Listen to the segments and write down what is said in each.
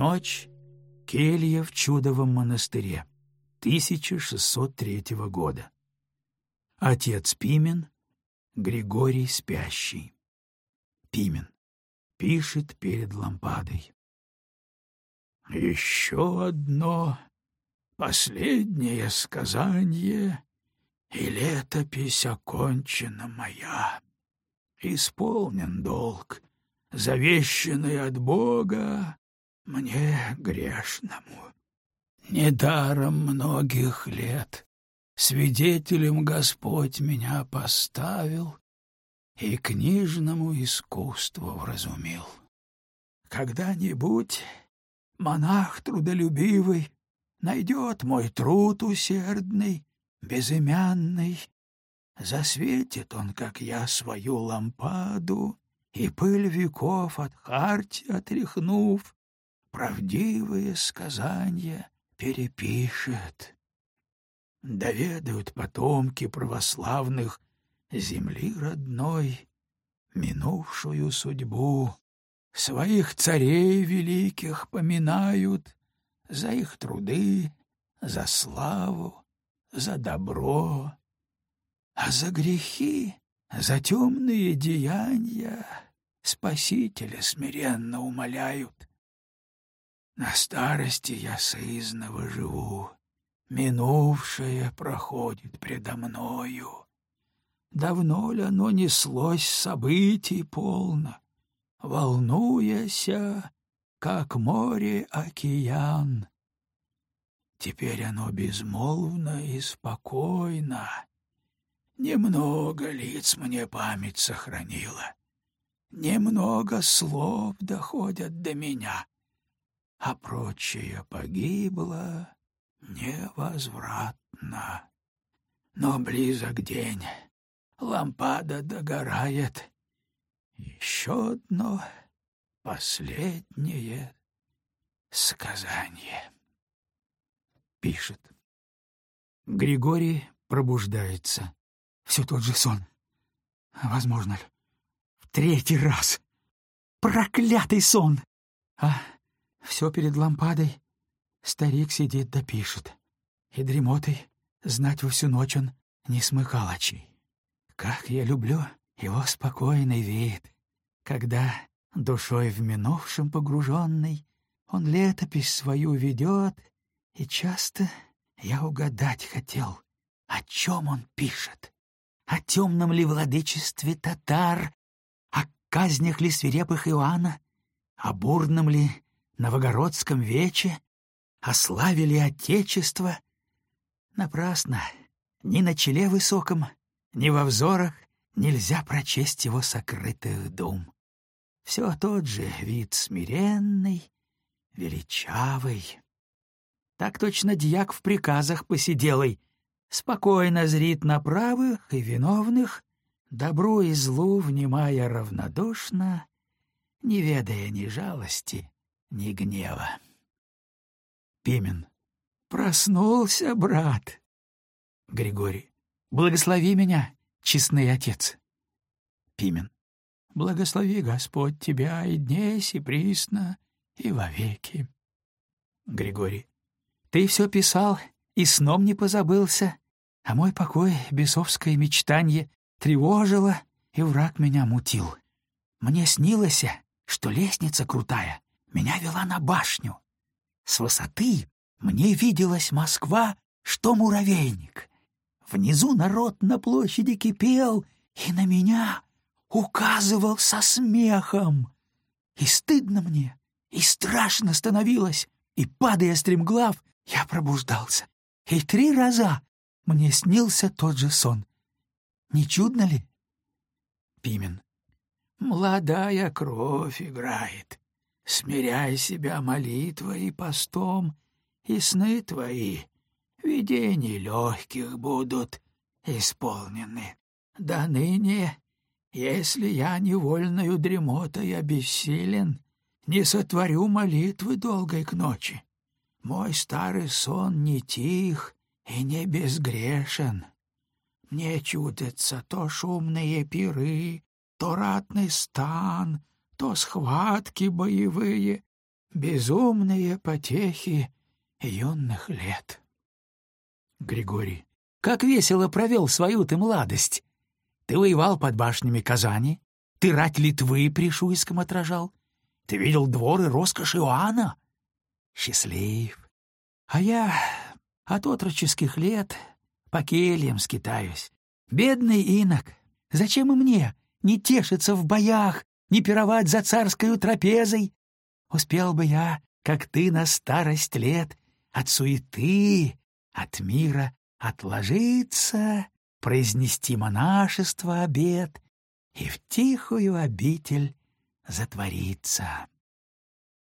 Ночь. Келья в Чудовом монастыре. 1603 года. Отец Пимен. Григорий Спящий. Пимен. Пишет перед лампадой. Еще одно последнее сказание, и летопись окончена моя. Исполнен долг, завещанный от Бога мне грешному. Недаром многих лет свидетелем Господь меня поставил и книжному искусству вразумил. Когда-нибудь монах трудолюбивый найдет мой труд усердный, безымянный, засветит он, как я, свою лампаду, и пыль веков от харти отряхнув, правдивые сказания перепишет. Доведают потомки православных земли родной минувшую судьбу, своих царей великих поминают за их труды, за славу, за добро, а за грехи, за темные деяния Спасителя смиренно умоляют. На старости я сызново живу, минувшее проходит предо мною. Давно ли оно неслось событий полно, волнуяся, как море океан. Теперь оно безмолвно и спокойно. Немного лиц мне память сохранила, немного слов доходят до меня, а прочее погибло невозвратно. Но близок день, лампада догорает. Еще одно последнее сказание. Пишет. Григорий пробуждается. Все тот же сон. Возможно ли? В третий раз. Проклятый сон! А все перед лампадой. Старик сидит да пишет. И дремотой знать во всю ночь он не смыкал очей. Как я люблю его спокойный вид, когда Душой в минувшем погруженный, он летопись свою ведет, и часто я угадать хотел, о чем он пишет. О темном ли владычестве татар, о казнях ли свирепых Иоанна, о бурном ли новогородском вече, о славе ли Отечества. Напрасно, ни на челе высоком, ни во взорах нельзя прочесть его сокрытых дум. Все тот же вид смиренный, величавый. Так точно дьяк в приказах посиделый, спокойно зрит на правых и виновных, добру и злу внимая равнодушно, не ведая ни жалости, ни гнева. Пимен. Проснулся, брат. Григорий. Благослови меня, честный отец. Пимен. Благослови Господь тебя и днесь, и присно, и вовеки. Григорий. Ты все писал, и сном не позабылся, а мой покой, бесовское мечтанье, тревожило, и враг меня мутил. Мне снилось, что лестница крутая меня вела на башню. С высоты мне виделась Москва, что муравейник. Внизу народ на площади кипел, и на меня указывал со смехом. И стыдно мне, и страшно становилось, и, падая стремглав, я пробуждался. И три раза мне снился тот же сон. Не чудно ли? Пимен. Молодая кровь играет. Смиряй себя молитвой и постом, и сны твои, видений легких будут исполнены. Да ныне если я невольною дремотой обессилен, не сотворю молитвы долгой к ночи. Мой старый сон не тих и не безгрешен. Мне чудятся то шумные пиры, то ратный стан, то схватки боевые, безумные потехи юных лет. Григорий. Как весело провел свою ты младость! Ты воевал под башнями Казани, ты рать Литвы при Шуйском отражал, ты видел дворы роскошь Иоанна. Счастлив. А я от отроческих лет по кельям скитаюсь. Бедный инок, зачем и мне не тешиться в боях, не пировать за царскою трапезой? Успел бы я, как ты на старость лет, от суеты, от мира отложиться, произнести монашество обед и в тихую обитель затвориться.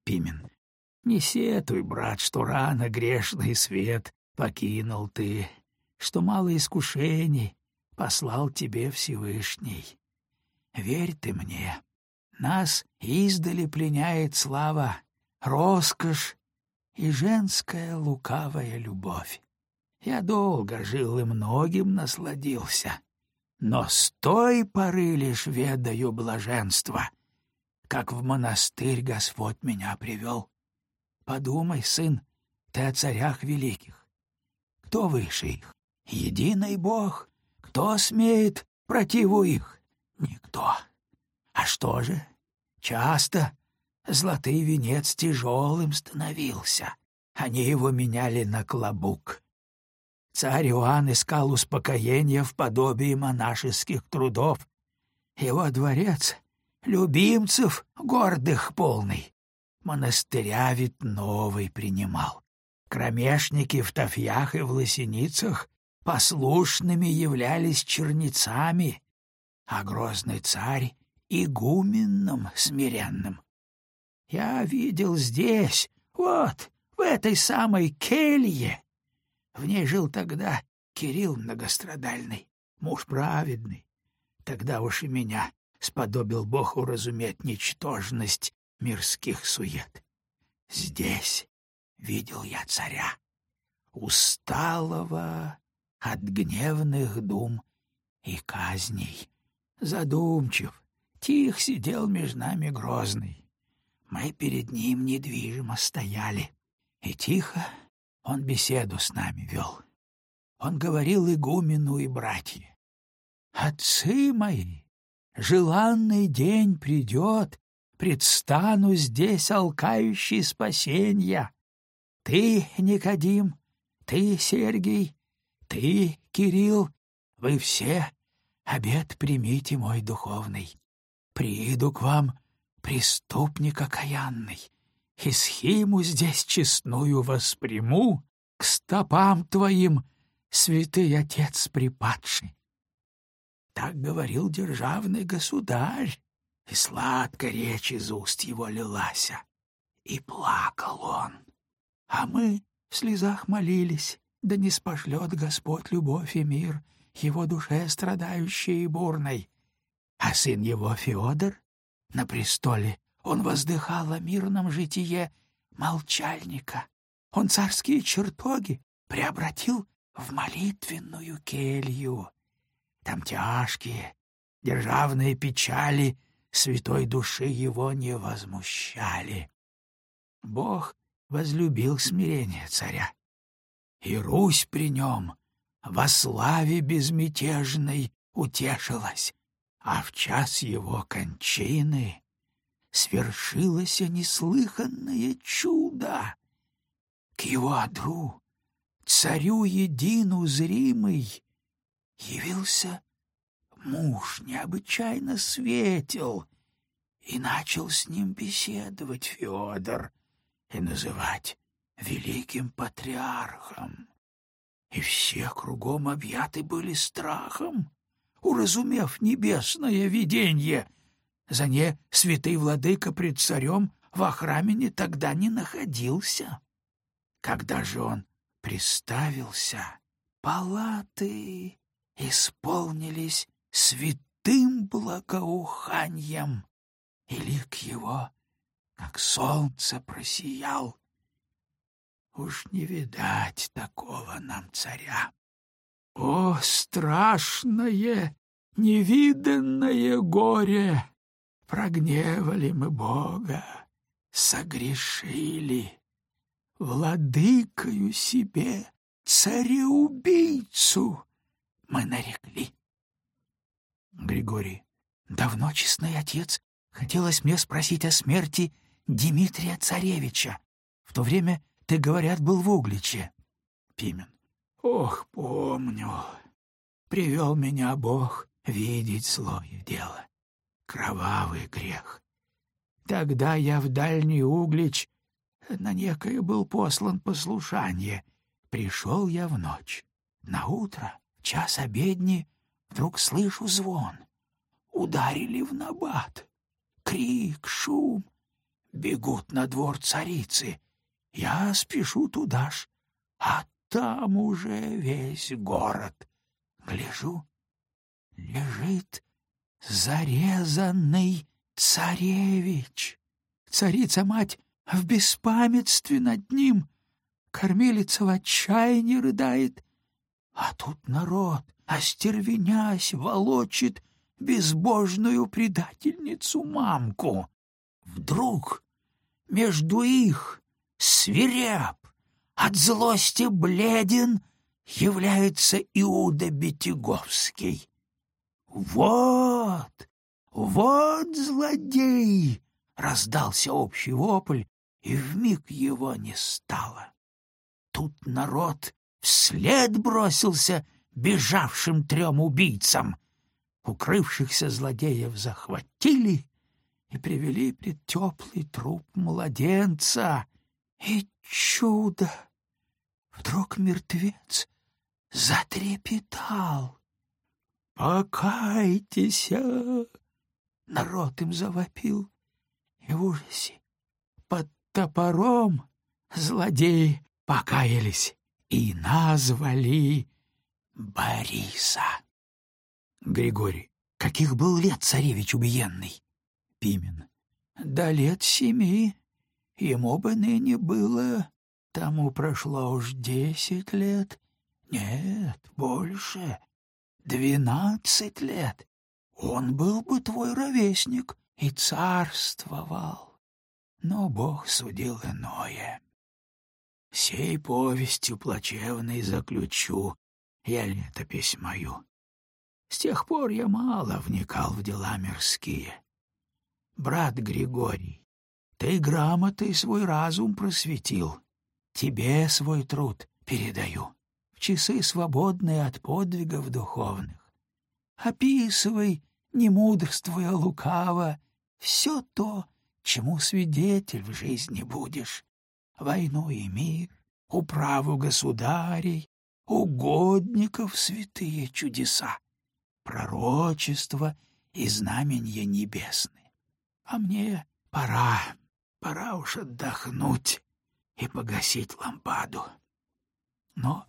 Пимен. Не сетуй, брат, что рано грешный свет покинул ты, что мало искушений послал тебе Всевышний. Верь ты мне, нас издали пленяет слава, роскошь и женская лукавая любовь. Я долго жил и многим насладился, но с той поры лишь ведаю блаженство, как в монастырь Господь меня привел. Подумай, сын, ты о царях великих. Кто выше их? Единый Бог. Кто смеет противу их? Никто. А что же? Часто золотый венец тяжелым становился. Они его меняли на клобук. Царь Иоанн искал успокоения в подобии монашеских трудов. Его дворец — любимцев гордых полный. Монастыря ведь новый принимал. Кромешники в тафьях и в лосиницах послушными являлись черницами, а грозный царь — игуменным смиренным. Я видел здесь, вот, в этой самой келье. В ней жил тогда Кирилл многострадальный, муж праведный. Тогда уж и меня сподобил Бог уразуметь ничтожность мирских сует. Здесь видел я царя, усталого от гневных дум и казней. Задумчив, тих сидел между нами грозный. Мы перед ним недвижимо стояли, и тихо он беседу с нами вел. Он говорил игумену и братья. «Отцы мои, желанный день придет, предстану здесь алкающий спасенья. Ты, Никодим, ты, Сергий, ты, Кирилл, вы все обед примите мой духовный. Прииду к вам, преступник окаянный, и схиму здесь честную восприму, к стопам твоим, святый отец припадший. Так говорил державный государь, и сладко речь из уст его лилася. И плакал он. А мы в слезах молились, да не спошлет Господь любовь и мир его душе страдающей и бурной. А сын его Феодор на престоле он воздыхал о мирном житие молчальника. Он царские чертоги преобратил в молитвенную келью. Там тяжкие, державные печали — святой души его не возмущали. Бог возлюбил смирение царя, и Русь при нем во славе безмятежной утешилась, а в час его кончины свершилось неслыханное чудо. К его одру, царю едину зримый, явился муж необычайно светел, и начал с ним беседовать Федор и называть великим патриархом. И все кругом объяты были страхом, уразумев небесное виденье. За не святый владыка пред царем во храме тогда не находился. Когда же он приставился, палаты исполнились святым благоуханием, и лик его, как солнце, просиял. Уж не видать такого нам царя. О, страшное, невиданное горе! Прогневали мы Бога, согрешили. Владыкою себе цареубийцу мы нарекли. Григорий, давно, честный отец, хотелось мне спросить о смерти Дмитрия Царевича. В то время, ты, говорят, был в Угличе. Пимен. Ох, помню. Привел меня Бог видеть злое дело. Кровавый грех. Тогда я в дальний Углич на некое был послан послушание. Пришел я в ночь. На утро, час обедни, вдруг слышу звон. Ударили в набат. Крик, шум. Бегут на двор царицы. Я спешу туда ж, а там уже весь город. Гляжу, лежит зарезанный царевич. Царица-мать в беспамятстве над ним. Кормилица в отчаянии рыдает. А тут народ, остервенясь, волочит безбожную предательницу мамку. Вдруг между их свиреп, от злости бледен, является Иуда Бетяговский. «Вот! Вот злодей!» — раздался общий вопль, и вмиг его не стало. Тут народ вслед бросился бежавшим трем убийцам. Укрывшихся злодеев захватили и привели пред теплый труп младенца. И чудо! Вдруг мертвец затрепетал. «Покайтесь!» Народ им завопил, и в ужасе под топором злодеи покаялись и назвали Бориса. Григорий. Каких был лет царевич убиенный? Пимен. Да лет семи. Ему бы ныне было... Тому прошло уж десять лет. Нет, больше. Двенадцать лет. Он был бы твой ровесник и царствовал но Бог судил иное. Сей повестью плачевной заключу я летопись мою. С тех пор я мало вникал в дела мирские. Брат Григорий, ты грамотой свой разум просветил. Тебе свой труд передаю в часы, свободные от подвигов духовных. Описывай, не мудрствуя лукаво, все то, чему свидетель в жизни будешь. Войну и мир, управу государей, угодников святые чудеса, пророчества и знаменья небесные. А мне пора, пора уж отдохнуть и погасить лампаду. Но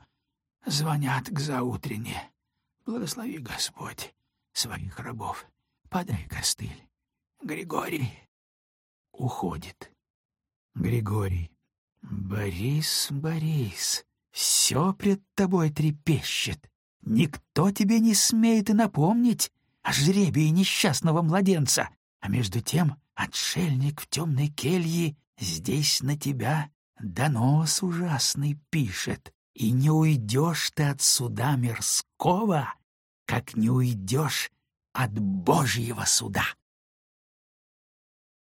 звонят к заутрене. Благослови Господь своих рабов. Подай костыль. Григорий, уходит. Григорий. Борис, Борис, все пред тобой трепещет. Никто тебе не смеет и напомнить о жребии несчастного младенца. А между тем отшельник в темной келье здесь на тебя донос ужасный пишет. И не уйдешь ты от суда мирского, как не уйдешь от Божьего суда.